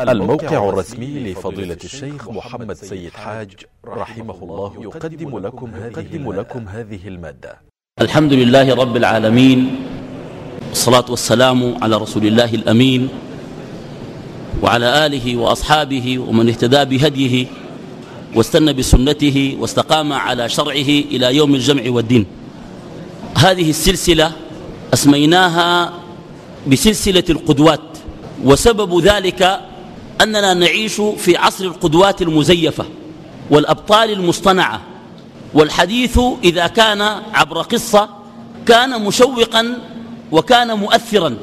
الموقع الرسمي لفضيلة الشيخ محمد سيد حاج رحمه الله يقدم لكم هذه, لكم هذه المادة. الحمد لله رب العالمين والصلاة والسلام على رسول الله الأمين وعلى آله وأصحابه ومن اهتدى بهديه واستنى بسنته واستقام على شرعه إلى يوم الجمع والدين. هذه السلسلة أسميناها بسلسلة القدوات وسبب ذلك أننا نعيش في عصر القدوات المزيفة والأبطال المصطنعة والحديث إذا كان عبر قصة كان مشوقا وكان مؤثرا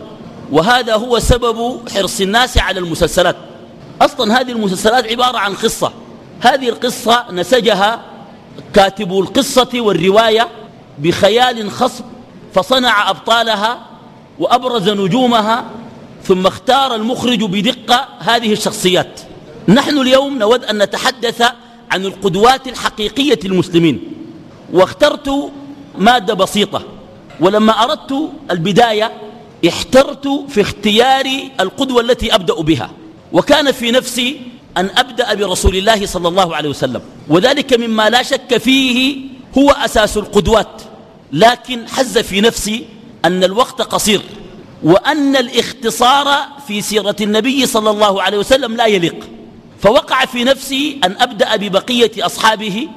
وهذا هو سبب حرص الناس على المسلسلات. أصلا هذه المسلسلات عبارة عن قصة. هذه القصة نسجها كاتب القصة والرواية بخيال خصب فصنع أبطالها وأبرز نجومها ثم اختار المخرج بدقة هذه الشخصيات. نحن اليوم نود أن نتحدث عن القدوات الحقيقية المسلمين واخترت مادة بسيطة. ولما أردت البداية احترت في اختيار القدوة التي أبدأ بها. وكان في نفسي أن أبدأ برسول الله صلى الله عليه وسلم. وذلك مما لا شك فيه هو أساس القدوات. لكن حز في نفسي أن الوقت قصير. وأن الاختصار في سيرة النبي صلى الله عليه وسلم لا يليق. فوقع في نفسي أن أبدأ ببقية أصحابه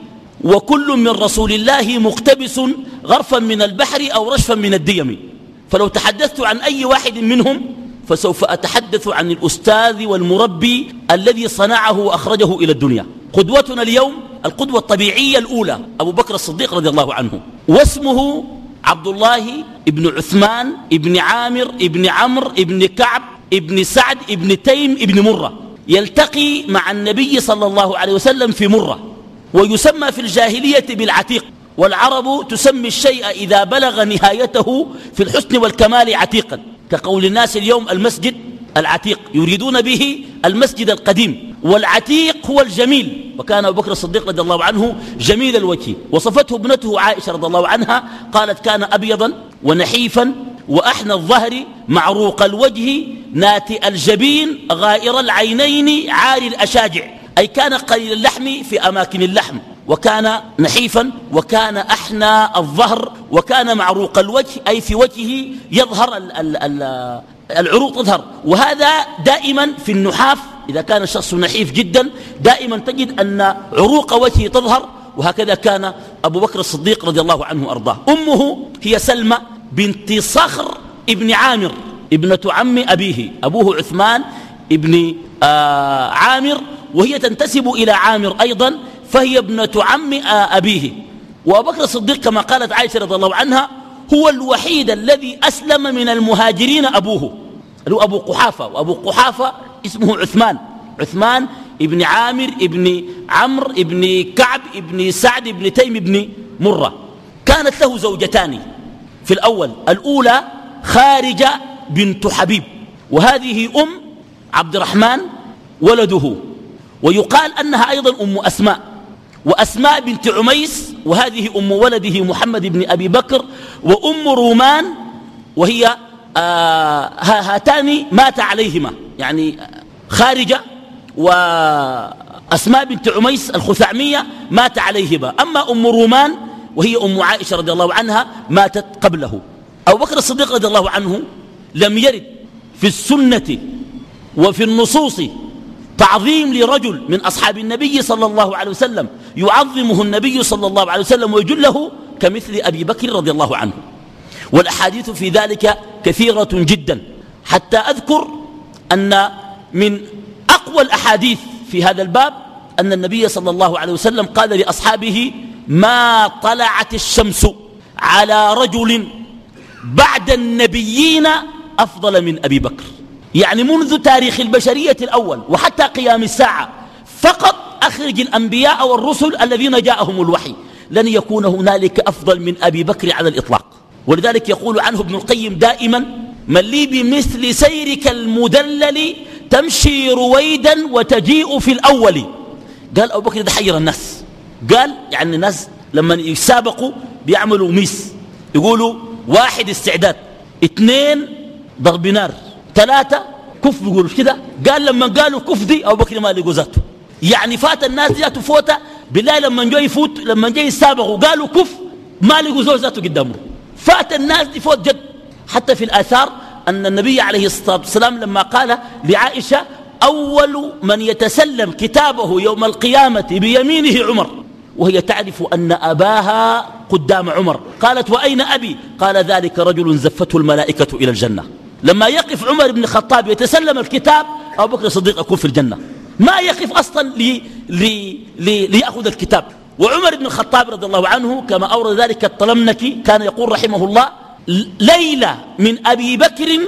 وكل من رسول الله مقتبس غرفا من البحر أو رشفا من الديم. فلو تحدثت عن أي واحد منهم فسوف أتحدث عن الأستاذ والمربي الذي صنعه وأخرجه إلى الدنيا. قدوتنا اليوم القدوة الطبيعية الأولى أبو بكر الصديق رضي الله عنه واسمه عبد الله ابن عثمان ابن عامر ابن عمرو ابن كعب ابن سعد ابن تيم ابن مرة. يلتقي مع النبي صلى الله عليه وسلم في مرة ويسمى في الجاهلية بالعتيق. والعرب تسمي الشيء إذا بلغ نهايته في الحسن والكمال عتيقا. كقول الناس اليوم المسجد العتيق يريدون به المسجد القديم. والعتيق هو الجميل. وكان أبو بكر الصديق رضي الله عنه جميل الوجه. وصفته ابنته عائشة رضي الله عنها قالت كان أبيضا ونحيفا وأحنى الظهر معروق الوجه ناتئ الجبين غائر العينين عالي الأشاجع. أي كان قليل اللحم في أماكن اللحم. وكان نحيفا وكان أحنى الظهر وكان معروق الوجه أي في وجهه يظهر ال ال ال العروق تظهر. وهذا دائما في النحاف إذا كان الشخص نحيف جدا دائما تجد أن عروق وجهه تظهر. وهكذا كان أبو بكر الصديق رضي الله عنه أرضاه. أمه هي سلمى بنت صخر ابن عامر ابنة عم أبيه. أبوه عثمان ابن آه عامر. وهي تنتسب إلى عامر أيضا فهي ابنة عم آه أبيه. بكر الصديق كما قالت عائشة رضي الله عنها هو الوحيد الذي أسلم من المهاجرين أبوه. له أبو قحافة وأبو قحافة اسمه عثمان. عثمان ابن عامر ابن عمرو ابن كعب ابن سعد ابن تيم ابن مرة. كانت له زوجتان. في الأول الأولى خارجة بنت حبيب. وهذه أم عبد الرحمن ولده. ويقال أنها أيضا أم أسماء. وأسماء بنت عميس وهذه أم ولده محمد بن أبي بكر وأم رومان وهي آه هاتان مات عليهما. يعني خارجة وأسماء بنت عميس الخثعمية مات عليهما. أما أم رومان وهي أم عائشة رضي الله عنها ماتت قبله. أبو بكر الصديق رضي الله عنه لم يرد في السنة وفي النصوص تعظيم لرجل من أصحاب النبي صلى الله عليه وسلم يعظمه النبي صلى الله عليه وسلم ويجله كمثل أبي بكر رضي الله عنه. والأحاديث في ذلك كثيرة جدا. حتى أذكر أن من أقوى الأحاديث في هذا الباب أن النبي صلى الله عليه وسلم قال لأصحابه ما طلعت الشمس على رجل بعد النبيين أفضل من أبي بكر. يعني منذ تاريخ البشرية الأول وحتى قيام الساعة فقط أخرج الأنبياء والرسل الذين جاءهم الوحي. لن يكون هنالك أفضل من أبي بكر على الإطلاق. ولذلك يقول عنه ابن القيم دائما من لي بمثل سيرك المدلل تمشي رويدا وتجيء في الأول قال أبو بكر ده حير الناس. قال يعني الناس لما يسابقوا بيعملوا ميس. يقولوا واحد استعداد اثنين ضرب نار ثلاثة كف. بيقولوا كده؟ قال لما قالوا كف دي أبو بكر ما لقوا ذاته. يعني فات الناس ذاته فوتا بالله لما جو يفوت لما جاي يسابقوا قالوا كف ما لقوا ذاته قدامه. فات الناس دي فوت جد. حتى في الآثار أن النبي عليه الصلاة والسلام لما قال لعائشة أول من يتسلم كتابه يوم القيامة بيمينه عمر. وهي تعرف أن أباها قدام عمر. قالت وأين أبي؟ قال ذلك رجل زفته الملائكة إلى الجنة. لما يقف عمر بن الخطاب يتسلم الكتاب أبو بكر الصديق يكون في الجنة. ما يقف أصلا لي لي لي ليأخذ الكتاب. وعمر بن الخطاب رضي الله عنه كما أورد ذلك الطلمنكي كان يقول رحمه الله ليلة من أبي بكر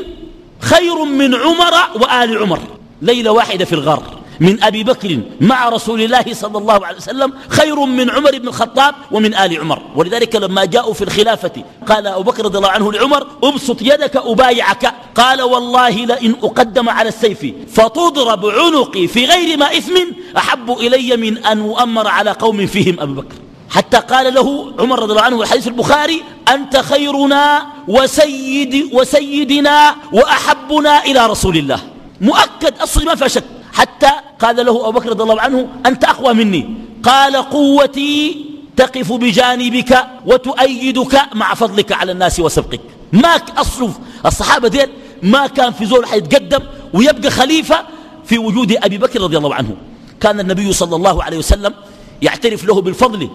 خير من عمر وآل عمر ليلة واحدة في الغار. من أبي بكر مع رسول الله صلى الله عليه وسلم خير من عمر بن الخطاب ومن آل عمر. ولذلك لما جاءوا في الخلافة قال أبو بكر رضي الله عنه لعمر ابسط يدك أبايعك. قال والله لئن أقدم على السيف فتضرب عنقي في غير ما إثم أحب إلي من أن أؤمر على قوم فيهم أبو بكر. حتى قال له عمر رضي الله عنه الحديث البخاري أنت خيرنا وسيد وسيدنا وأحبنا إلى رسول الله. مؤكد أصلي ما فيها شك. حتى قال له أبو بكر رضي الله عنه أنت أقوى مني. قال قوتي تقف بجانبك وتؤيدك مع فضلك على الناس وسبقك. ما أصل الصحابة ديل ما كان في زول حيتقدم ويبقى خليفة في وجود أبي بكر رضي الله عنه. كان النبي صلى الله عليه وسلم يعترف له بالفضل.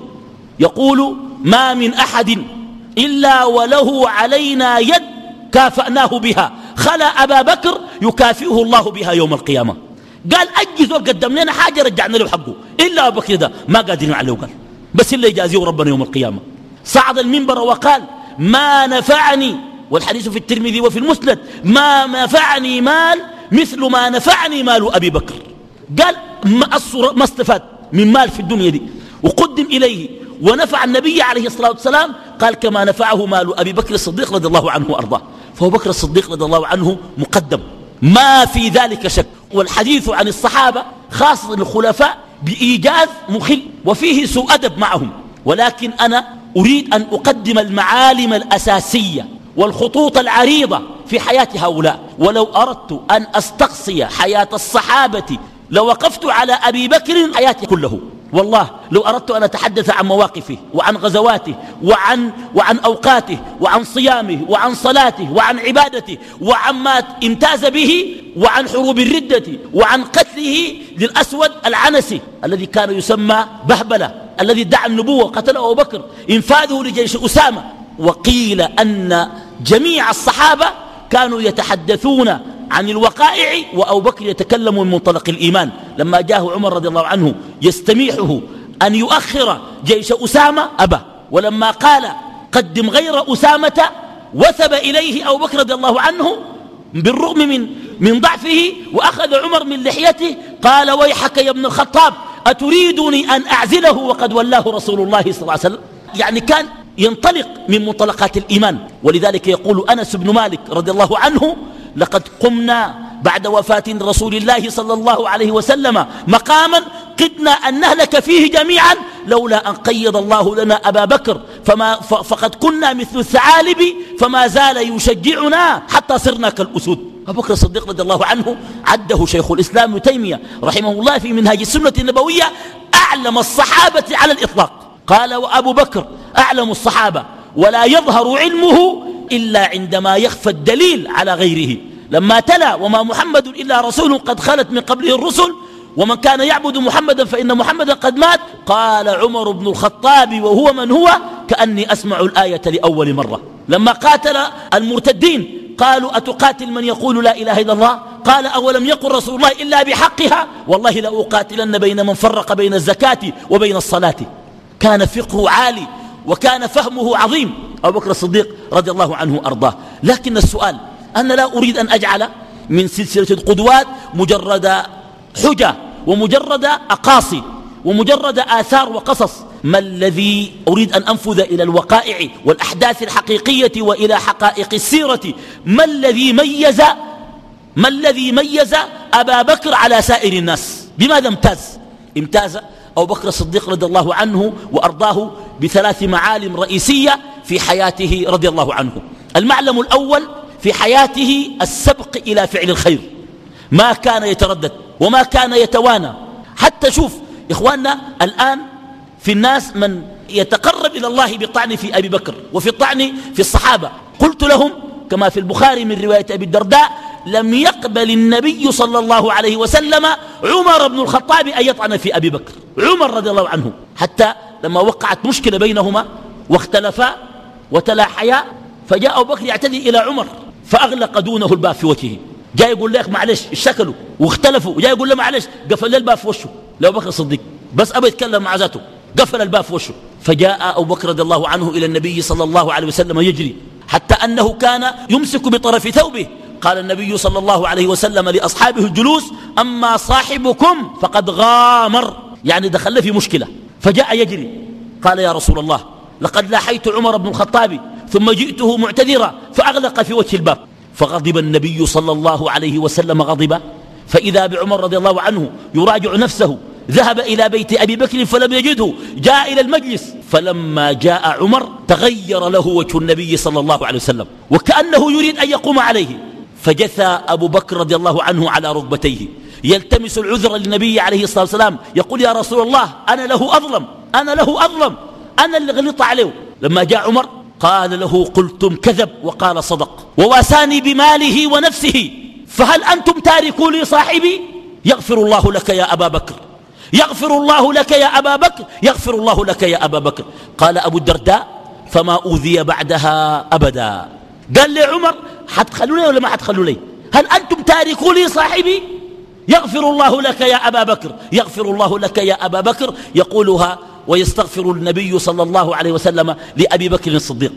يقول ما من أحد إلا وله علينا يد كافأناه بها. خلا أبا بكر يكافئه الله بها يوم القيامة. قال أجي زول قدم لنا حاجة رجعنا له حقه. إلا أبو بكر ده ما قادرين عليه قال. بس إلا يجازيه ربنا يوم القيامة. صعد المنبر وقال ما نفعني والحديث في الترمذي وفي المسند ما نفعني مال مثل ما نفعني مال أبي بكر. قال ما, ما استفاد من مال في الدنيا دي. وقدم إليه ونفع النبي عليه الصلاة والسلام قال كما نفعه مال أبي بكر الصديق رضي الله عنه وأرضاه. فهو بكر الصديق رضي الله عنه مقدم. ما في ذلك شك. والحديث عن الصحابة خاصة الخلفاء بإيجاز مخل وفيه سوء أدب معهم. ولكن أنا أريد أن أقدم المعالم الأساسية والخطوط العريضة في حياة هؤلاء. ولو أردت أن أستقصي حياة الصحابة لوقفت على أبي بكر حياتي كله. والله لو أردت أن أتحدث عن مواقفه وعن غزواته وعن, وعن أوقاته وعن صيامه وعن صلاته وعن عبادته وعن ما امتاز به وعن حروب الردة وعن قتله للأسود العنسي الذي كان يسمى بهبلة الذي ادعى النبوة قتله أبو بكر إنفاذه لجيش أسامة. وقيل أن جميع الصحابة كانوا يتحدثون عن الوقائع وأبو بكر يتكلم من منطلق الإيمان. لما جاءه عمر رضي الله عنه يستميحه أن يؤخر جيش أسامة أبى ولما قال قدم غير أسامة وثب إليه أبو بكر رضي الله عنه بالرغم من من ضعفه وأخذ عمر من لحيته قال ويحك يا ابن الخطاب أتريدني أن أعزله وقد ولاه رسول الله صلى الله عليه وسلم؟ يعني كان ينطلق من منطلقات الإيمان. ولذلك يقول أنس بن مالك رضي الله عنه لقد قمنا بعد وفاة رسول الله صلى الله عليه وسلم مقاما قدنا أن نهلك فيه جميعا لولا أن قيض الله لنا أبا بكر. فما فقد كنا مثل الثعالب فما زال يشجعنا حتى صرنا كالأسود. أبو بكر الصديق رضي الله عنه عده شيخ الإسلام تيمية رحمه الله في منهاج السنة النبوية أعلم الصحابة على الإطلاق. قال وأبو بكر أعلم الصحابة ولا يظهر علمه إلا عندما يخفى الدليل على غيره. لما تلا وما محمد إلا رسول قد خلت من قبله الرسل ومن كان يعبد محمدا فإن محمدا قد مات. قال عمر بن الخطاب وهو من هو؟ كأني أسمع الآية لأول مرة. لما قاتل المرتدين قالوا أتقاتل من يقول لا إله إلا الله؟ قال أولم يقل رسول الله إلا بحقها؟ والله لأقاتلن بين من فرق بين الزكاة وبين الصلاة. كان فقهه عالي وكان فهمه عظيم. أبو بكر الصديق رضي الله عنه أرضاه لكن السؤال أنا لا أريد أن أجعل من سلسلة القدوات مجرد حجة ومجرد أقاصي ومجرد آثار وقصص. ما الذي أريد أن أنفذ إلى الوقائع والأحداث الحقيقية وإلى حقائق السيرة؟ ما الذي ميز ما الذي ميز أبا بكر على سائر الناس؟ بماذا امتاز؟ امتاز أبو بكر الصديق رضي الله عنه وأرضاه بثلاث معالم رئيسية في حياته رضي الله عنه. المعلم الأول في حياته السبق إلى فعل الخير. ما كان يتردد وما كان يتوانى. حتى شوف إخواننا الآن في الناس من يتقرب إلى الله بالطعن في أبي بكر وفي الطعن في الصحابة. قلت لهم كما في البخاري من رواية أبي الدرداء لم يقبل النبي صلى الله عليه وسلم عمر بن الخطاب أن يطعن في أبي بكر. عمر رضي الله عنه. حتى لما وقعت مشكلة بينهما واختلفا وتلاحيا فجاء أبو بكر يعتدي إلى عمر فأغلق دونه الباب في وجهه. جاي يقول لك معلش اشتكلوا. واختلفوا. جاي يقول له معلش قفل الباب في وشه. لأبو بكر الصديق بس أبى يتكلم مع ذاته. قفل الباب في وشه. فجاء أبو بكر رضي الله عنه إلى النبي صلى الله عليه وسلم يجري حتى أنه كان يمسك بطرف ثوبه. قال النبي صلى الله عليه وسلم لأصحابه الجلوس أما صاحبكم فقد غامر. يعني دخل في مشكلة فجاء يجري. قال يا رسول الله لقد لاحيت عمر بن الخطاب ثم جئته معتذرا فأغلق في وجه الباب. فغضب النبي صلى الله عليه وسلم غضبا فإذا بعمر رضي الله عنه يراجع نفسه ذهب إلى بيت أبي بكر فلم يجده جاء إلى المجلس. فلما جاء عمر تغير له وجه النبي صلى الله عليه وسلم وكأنه يريد أن يقوم عليه. فجثى أبو بكر رضي الله عنه على ركبتيه. يلتمس العذر للنبي عليه الصلاة والسلام. يقول يا رسول الله أنا له أظلم أنا له أظلم أنا اللي غلط عليه. لما جاء عمر قال له قلتم كذب وقال صدق. وواساني بماله ونفسه. فهل أنتم تاركوا لي صاحبي؟ يغفر الله لك يا أبا بكر. يغفر الله لك يا أبا بكر. يغفر الله لك يا أبا بكر. قال أبو الدرداء فما أوذي بعدها أبدا. قال لي عمر حتخلوا لي ولا ما حتخلوا لي؟ هل أنتم تاركوا لي صاحبي؟ يغفر الله لك يا أبا بكر يغفر الله لك يا أبا بكر يقولها ويستغفر النبي صلى الله عليه وسلم لأبي بكر الصديق.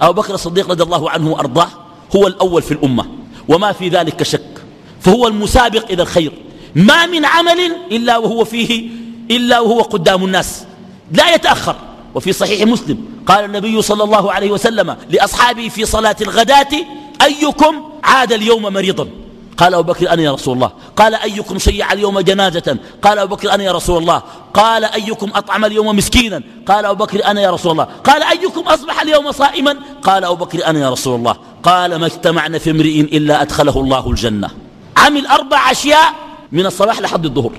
أبو بكر الصديق رضي الله عنه وأرضاه هو الأول في الأمة وما في ذلك شك فهو المسابق إلى الخير. ما من عمل إلا وهو فيه إلا وهو قدام الناس لا يتأخر. وفي صحيح مسلم قال النبي صلى الله عليه وسلم لأصحابه في صلاة الغداة أيكم عاد اليوم مريضا. قال أبو بكر أنا يا رسول الله. قال أيكم شيع اليوم جنازة؟ قال أبو بكر أنا يا رسول الله. قال أيكم أطعم اليوم مسكينا؟ قال أبو بكر أنا يا رسول الله. قال أيكم أصبح اليوم صائما؟ قال أبو بكر أنا يا رسول الله. قال ما اجتمعنا في امرئ إلا أدخله الله الجنة. عمل أربع أشياء من الصباح لحد الظهر.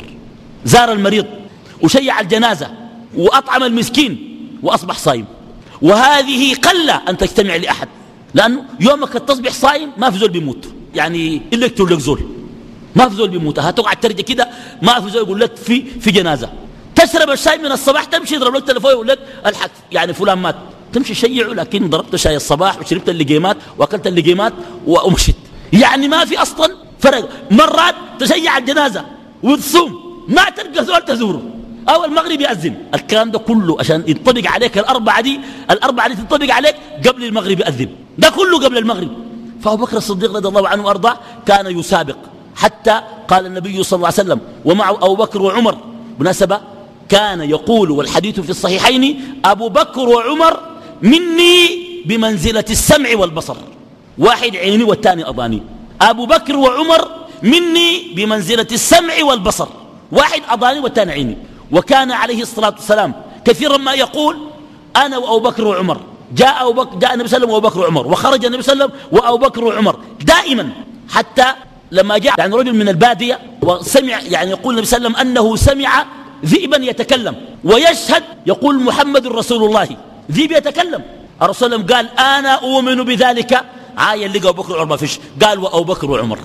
زار المريض وشيع الجنازة وأطعم المسكين وأصبح صائم. وهذه قل أن تجتمع لأحد لأنه يومك تصبح صائم ما في زول بيموت. يعني إلا يقتل لك زول. ما في زول بيموت. هتقعد ترجع كده ما في زول يقول لك في في جنازة. تشرب الشاي من الصباح تمشي يضرب لك تليفون يقول لك الحق. يعني فلان مات. تمشي شيعه لكن ضربت شاي الصباح وشربت اللقيمات وأكلت اللقيمات ومشيت. يعني ما في أصلا فرق. مرات تشيع الجنازة وتصوم ما تلقى زول تزوره. أو المغرب يأذن. الكلام ده كله عشان ينطبق عليك الأربعة دي الأربعة دي تنطبق عليك قبل المغرب يأذن. ده كله قبل المغرب. فابو بكر الصديق رضي الله عنه وأرضاه كان يسابق حتى قال النبي صلى الله عليه وسلم ومعه أبو بكر وعمر مناسبه كان يقول والحديث في الصحيحين أبو بكر وعمر مني بمنزلة السمع والبصر واحد عيني والثاني اضاني أبو بكر وعمر مني بمنزلة السمع والبصر واحد اضاني والثاني عيني وكان عليه الصلاة والسلام كثيرا ما يقول أنا وأبو بكر وعمر جاء, أبو بكر جاء النبي صلى الله عليه وسلم وأبو بكر وعمر وخرج النبي صلى الله عليه وسلم وأبو بكر وعمر. دائما حتى لما جاء يعني رجل من البادية وسمع يعني يقول النبي صلى الله عليه وسلم أنه سمع ذئبا يتكلم ويشهد يقول محمد رسول الله. ذئب يتكلم. الرسول قال أنا أؤمن بذلك. عاية لقى أبو بكر وعمر ما فيش. قال وأبو بكر وعمر.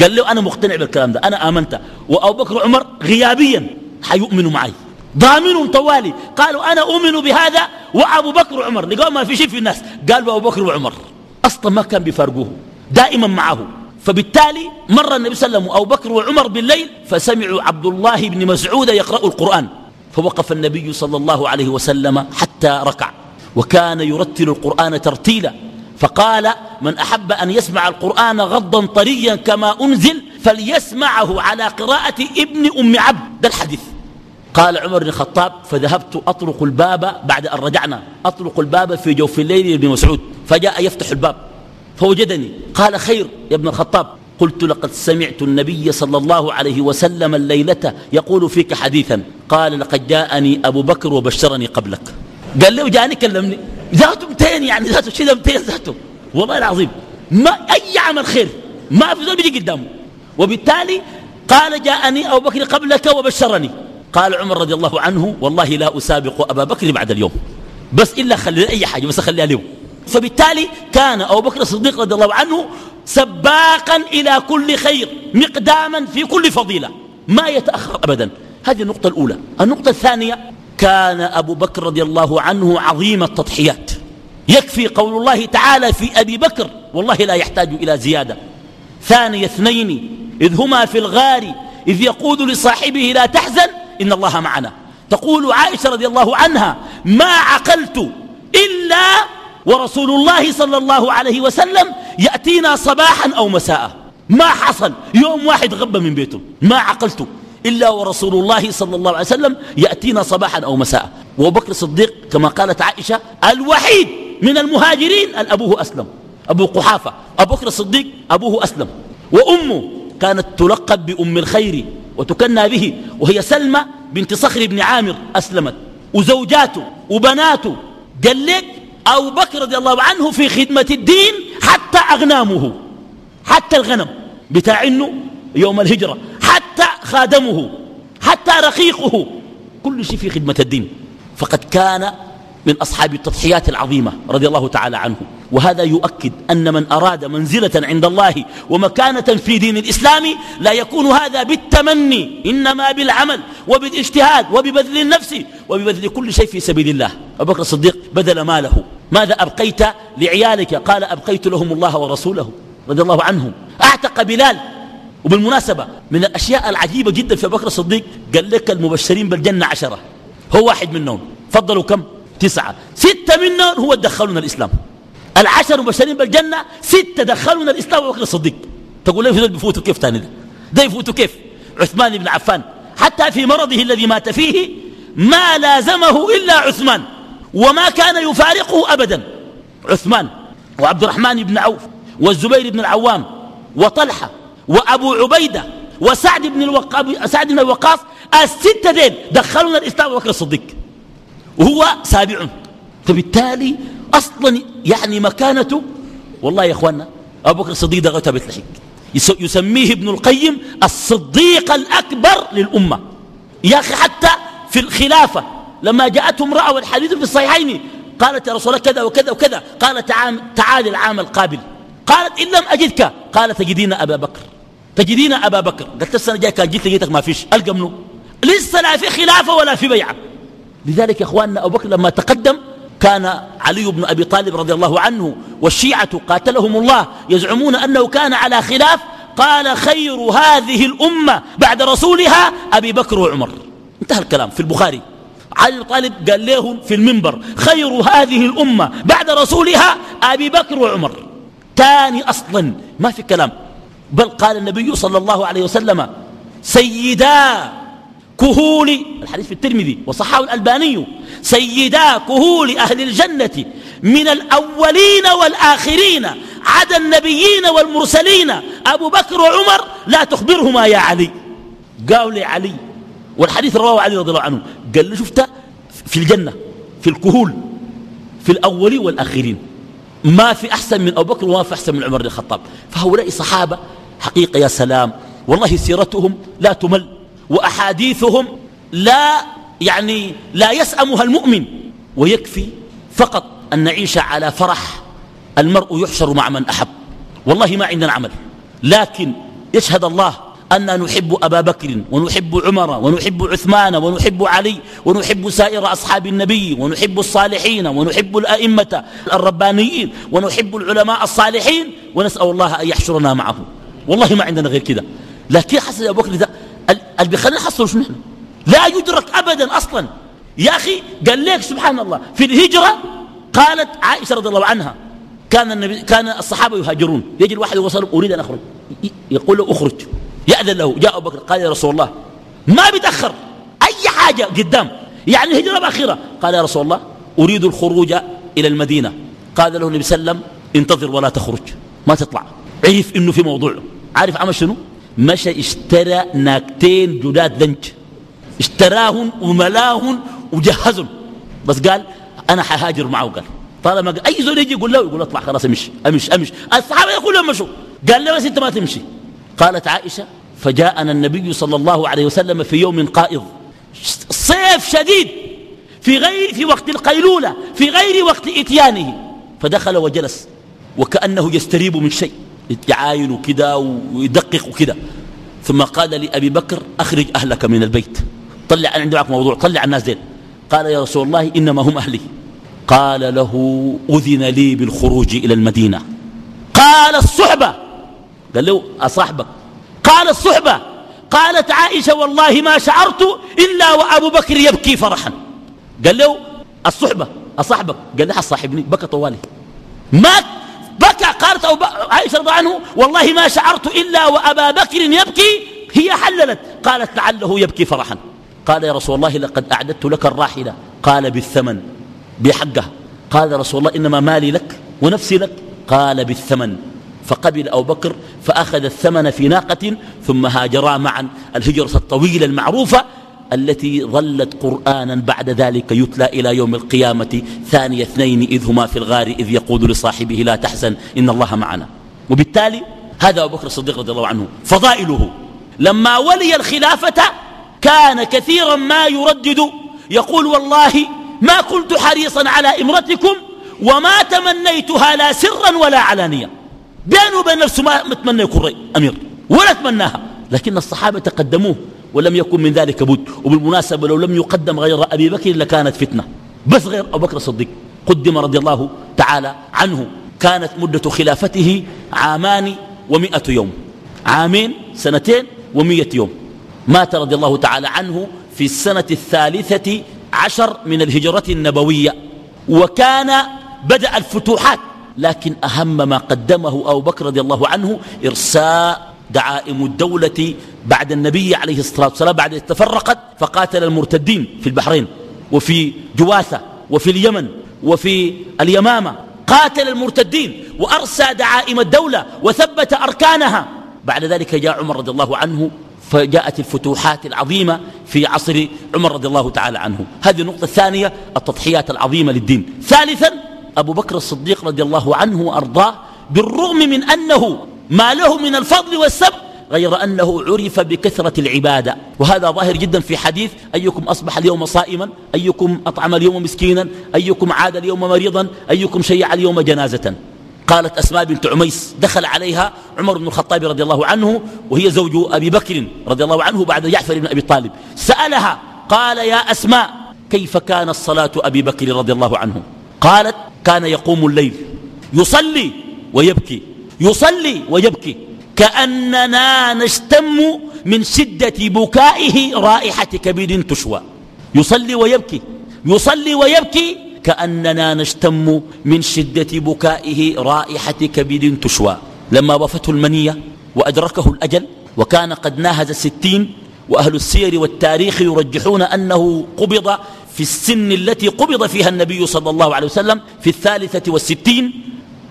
قال له أنا مقتنع بالكلام ده. أنا آمنت. وأبو بكر وعمر غيابيا. حيؤمنوا معي. ضامنهم طوالي. قالوا أنا أؤمن بهذا وأبو بكر وعمر. لقوا ما في شيء في الناس. قالوا أبو بكر وعمر أصلا ما كان بيفارقوه دائما معه. فبالتالي مر النبي صلى الله عليه وسلم أبو بكر وعمر بالليل فسمعوا عبد الله بن مسعود يقرأ القرآن. فوقف النبي صلى الله عليه وسلم حتى ركع. وكان يرتل القرآن ترتيلا. فقال من أحب أن يسمع القرآن غضا طريا كما أنزل فليسمعه على قراءة ابن أم عبد. ده الحديث. قال عمر بن الخطاب فذهبت أطرق الباب بعد أن رجعنا. أطرق الباب في جوف الليل ابن مسعود. فجاء يفتح الباب. فوجدني. قال خير يا ابن الخطاب. قلت لقد سمعت النبي صلى الله عليه وسلم الليلة يقول فيك حديثا. قال لقد جاءني أبو بكر وبشرني قبلك. قال له جاني كلمني. ذاته 200 يعني ذاته شيء 200 ذاته والله العظيم. ما أي عمل خير. ما في زول بيجي قدامه. وبالتالي قال جاءني أبو بكر قبلك وبشرني. قال عمر رضي الله عنه والله لا أسابق أبا بكر بعد اليوم. بس إلا خلي أي حاجة بس خليها اليوم. فبالتالي كان أبو بكر الصديق رضي الله عنه سباقا إلى كل خير مقداما في كل فضيلة ما يتأخر أبدا. هذه النقطة الأولى. النقطة الثانية كان أبو بكر رضي الله عنه عظيم التضحيات. يكفي قول الله تعالى في أبي بكر والله لا يحتاج إلى زيادة. ثاني اثنين إذ هما في الغار إذ يقول لصاحبه لا تحزن إن الله معنا. تقول عائشة رضي الله عنها ما عقلت إلا ورسول الله صلى الله عليه وسلم يأتينا صباحا أو مساء. ما حصل. يوم واحد غب من بيته. ما عقلت إلا ورسول الله صلى الله عليه وسلم يأتينا صباحا أو مساء. وأبو بكر الصديق كما قالت عائشة الوحيد من المهاجرين أن أبوه أسلم. أبو قحافة أبو بكر الصديق أبوه أسلم. وأمه كانت تلقب بأم الخير. وتكنى به وهي سلمى بنت صخر بن عامر أسلمت. وزوجاته وبناته قال لك أبو بكر رضي الله عنه في خدمة الدين حتى أغنامه. حتى الغنم بتاع إنه يوم الهجرة حتى خادمه حتى رقيقه. كل شيء في خدمة الدين. فقد كان من أصحاب التضحيات العظيمة رضي الله تعالى عنه. وهذا يؤكد أن من أراد منزلة عند الله ومكانة في دين الإسلام لا يكون هذا بالتمني إنما بالعمل وبالاجتهاد وببذل النفس وببذل كل شيء في سبيل الله. أبو بكر الصديق بذل ماله. ماذا أبقيت لعيالك؟ قال أبقيت لهم الله ورسوله رضي الله عنهم. أعتق بلال. وبالمناسبة من الأشياء العجيبة جدا في أبو بكر الصديق قال لك المبشرين بالجنة عشرة. هو واحد منهم. فضلوا كم؟ تسعة. ستة منهم هو دخلنا الإسلام. العشر مبشرين بالجنة ستة دخلنا الإسلام. وبكر الصديق. تقول لي بفوتوا كيف تاني؟ ده ده يفوتوا كيف؟ عثمان بن عفان. حتى في مرضه الذي مات فيه ما لازمه إلا عثمان. وما كان يفارقه أبدا. عثمان وعبد الرحمن بن عوف والزبير بن العوام وطلحة وأبو عبيدة وسعد بن الوقاص سعد بن الستة دين دخلنا الإسلام. وبكر الصديق. وهو سابع. فبالتالي أصلا يعني مكانته والله يا إخواننا أبو بكر الصديق ده غتبت لحق. يسميه ابن القيم الصديق الأكبر للأمة. يا أخي حتى في الخلافة لما جاءته امرأة والحديث في الصحيحين قالت يا رسول الله كذا وكذا وكذا. قال تعال العام القابل. قالت إن لم أجدك. قال تجدين أبا بكر. تجدين أبا بكر. قلت السنة جاي كان جيت لقيتك ما فيش. ألقى منه لسه لا في خلافة ولا في بيعة. لذلك يا أخواننا أبو بكر لما تقدم كان علي بن أبي طالب رضي الله عنه والشيعة قاتلهم الله يزعمون أنه كان على خلاف قال خير هذه الأمة بعد رسولها أبي بكر وعمر. انتهى الكلام في البخاري. علي طالب قال لهم في المنبر خير هذه الأمة بعد رسولها أبي بكر وعمر. تاني أصلا ما في كلام. بل قال النبي صلى الله عليه وسلم سيدا كهول الحديث في الترمذي وصححه الألباني سيدا كهول أهل الجنة من الأولين والآخرين عدا النبيين والمرسلين أبو بكر وعمر لا تخبرهما يا علي. قالوا لي علي والحديث رواه علي رضي الله عنه. قال له شفت؟ في الجنة في الكهول في الأولين والآخرين. ما في أحسن من أبو بكر وما في أحسن من عمر بن الخطاب. فهؤلاء صحابة حقيقة يا سلام والله سيرتهم لا تمل. وأحاديثهم لا يعني لا يسأمها المؤمن ويكفي فقط أن نعيش على فرح المرء يحشر مع من أحب. والله ما عندنا عمل لكن يشهد الله أن نحب أبا بكر ونحب عمر ونحب عثمان ونحب علي ونحب سائر أصحاب النبي ونحب الصالحين ونحب الأئمة الربانيين ونحب العلماء الصالحين ونسأل الله أن يحشرنا معه. والله ما عندنا غير كده. لكن حسن أبو بكر اللي بيخلينا نحصل شو نحن؟ لا يدرك أبدا أصلا. يا أخي قال لك سبحان الله في الهجرة قالت عائشة رضي الله عنها كان النبي كان الصحابة يهاجرون. يجي الواحد يوصل أريد أن أخرج. يقول له أخرج. يأذن له. جاء أبو بكر قال يا رسول الله ما بيتأخر. أي حاجة قدام. يعني الهجرة الأخيرة. قال يا رسول الله أريد الخروج إلى المدينة. قال له النبي صلى الله عليه وسلم انتظر ولا تخرج. ما تطلع. عرف إنه في موضوع. عارف عمل شنو؟ مشى اشترى ناكتين جداد لنج اشتراهن وملاهن وجهزهم بس قال أنا حهاجر معه. قال طالما أي زول يجي يقول له يقول اطلع خلاص امشي امشي امشي الصحابة كلهم مشوا قال له بس أنت ما تمشي. قالت عائشة فجاءنا النبي صلى الله عليه وسلم في يوم قائض. صيف شديد. في غير في وقت القيلولة في غير وقت إتيانه. فدخل وجلس. وكأنه يستريب من شيء. يعاين كده ويدقق كده. ثم قال لأبي بكر أخرج أهلك من البيت. طلع أنا عندي معك موضوع. طلع الناس دين قال يا رسول الله إنما هم أهلي. قال له أذن لي بالخروج إلى المدينة. قال الصحبة. قال له أصاحبك. قال الصحبة. قالت عائشة والله ما شعرت إلا وأبو بكر يبكي فرحا. قال له الصحبة أصاحبك. قال له صاحبني بكى طوالي. مات. بكى قالت أبو عائشة رضي عنه والله ما شعرت إلا وأبا بكر يبكي هي حللت. قالت لعله يبكي فرحا. قال يا رسول الله لقد أعددت لك الراحلة. قال بالثمن. بحقها قال رسول الله إنما مالي لك ونفسي لك. قال بالثمن. فقبل أبو بكر فأخذ الثمن في ناقة ثم هاجرا معا. الهجرة الطويلة المعروفة التي ظلت قرآنا بعد ذلك يتلى إلى يوم القيامة. ثاني اثنين إذ هما في الغار إذ يقول لصاحبه لا تحزن إن الله معنا. وبالتالي هذا أبو بكر الصديق رضي الله عنه فضائله. لما ولي الخلافة كان كثيرا ما يردد يقول والله ما كنت حريصا على إمرتكم وما تمنيتها لا سرا ولا علانية. بينه وبين نفسه ما متمنى يكون أمير ولا تمناها لكن الصحابة تقدموه. ولم يكن من ذلك بد. وبالمناسبة لو لم يقدم غير أبي بكر لكانت فتنة. بس غير أبو بكر الصديق. قدم رضي الله تعالى عنه. كانت مدة خلافته عامان ومئة يوم. عامين سنتين ومئة يوم. مات رضي الله تعالى عنه في السنة الثالثة عشر من الهجرة النبوية. وكان بدأ الفتوحات. لكن أهم ما قدمه أبو بكر رضي الله عنه إرساء دعائم الدولة بعد النبي عليه الصلاة والسلام بعد تفرقت فقاتل المرتدين في البحرين وفي جواثة وفي اليمن وفي اليمامة. قاتل المرتدين وأرسى دعائم الدولة وثبت أركانها. بعد ذلك جاء عمر رضي الله عنه فجاءت الفتوحات العظيمة في عصر عمر رضي الله تعالى عنه. هذه النقطة الثانية التضحيات العظيمة للدين. ثالثا أبو بكر الصديق رضي الله عنه وأرضاه بالرغم من أنه ما له من الفضل والسبق غير أنه عرف بكثرة العبادة. وهذا ظاهر جدا في حديث أيكم أصبح اليوم صائما؟ أيكم أطعم اليوم مسكينا؟ أيكم عاد اليوم مريضا؟ أيكم شيع اليوم جنازة؟ قالت أسماء بنت عميس دخل عليها عمر بن الخطاب رضي الله عنه وهي زوج أبي بكر رضي الله عنه بعد جعفر بن أبي طالب. سألها قال يا أسماء كيف كان الصلاة أبي بكر رضي الله عنه؟ قالت كان يقوم الليل يصلي ويبكي. يصلي ويبكي. كأننا نشتم من شدة بكائه رائحة كبير تشوى. يصلي ويبكي. يصلي ويبكي كأننا نشتم من شدة بكائه رائحة كبير تشوى. لما وفته المنية وأدركه الأجل وكان قد ناهز الستين وأهل السير والتاريخ يرجحون أنه قبض في السن التي قبض فيها النبي صلى الله عليه وسلم في الثالثة والستين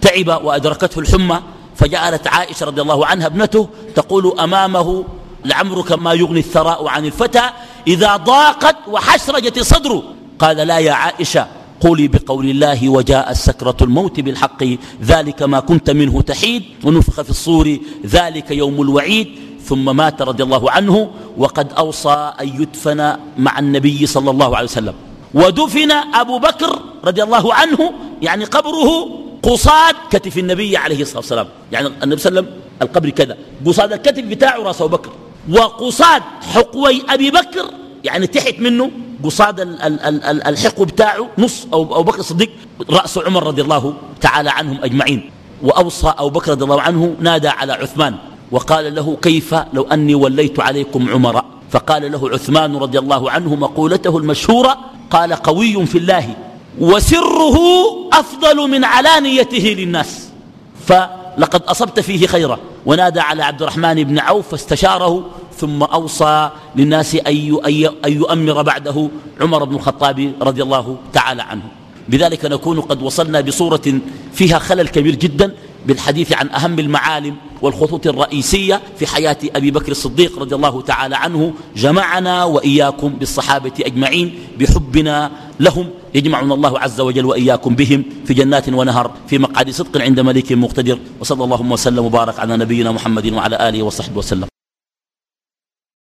تعب وأدركته الحمى فجعلت عائشة رضي الله عنها ابنته تقول أمامه لعمرك ما يغني الثراء عن الفتى إذا ضاقت وحشرجت صدره. قال لا يا عائشة قولي بقول الله وجاء السكرة الموت بالحق ذلك ما كنت منه تحيد ونفخ في الصور ذلك يوم الوعيد. ثم مات رضي الله عنه وقد أوصى أن يدفن مع النبي صلى الله عليه وسلم. ودفن أبو بكر رضي الله عنه يعني قبره قصاد كتف النبي عليه الصلاة والسلام. يعني النبي صلى الله عليه وسلم القبر كذا. قصاد الكتف بتاعه رأس أبو بكر. وقصاد حقوي أبي بكر يعني تحت منه قصاد الحقو بتاعه نص أو أبو بكر الصديق رأس عمر رضي الله تعالى عنهم أجمعين. وأوصى أبو بكر رضي الله عنه نادى على عثمان وقال له كيف؟ لو أني وليت عليكم عمر. فقال له عثمان رضي الله عنه مقولته المشهورة قال قوي في الله. وسره أفضل من علانيته للناس. فلقد أصبت فيه خيرا. ونادى على عبد الرحمن بن عوف فاستشاره ثم أوصى للناس أن يؤمر بعده عمر بن الخطاب رضي الله تعالى عنه. بذلك نكون قد وصلنا بصورة فيها خلل كبير جدا بالحديث عن أهم المعالم والخطوط الرئيسية في حياة أبي بكر الصديق رضي الله تعالى عنه. جمعنا وإياكم بالصحابة أجمعين بحبنا لهم. يجمعنا الله عز وجل وإياكم بهم في جنات ونهر في مقعد صدق عند مليك مقتدر وصلى اللهم وسلم وبارك على نبينا محمد وعلى آله وصحبه وسلم.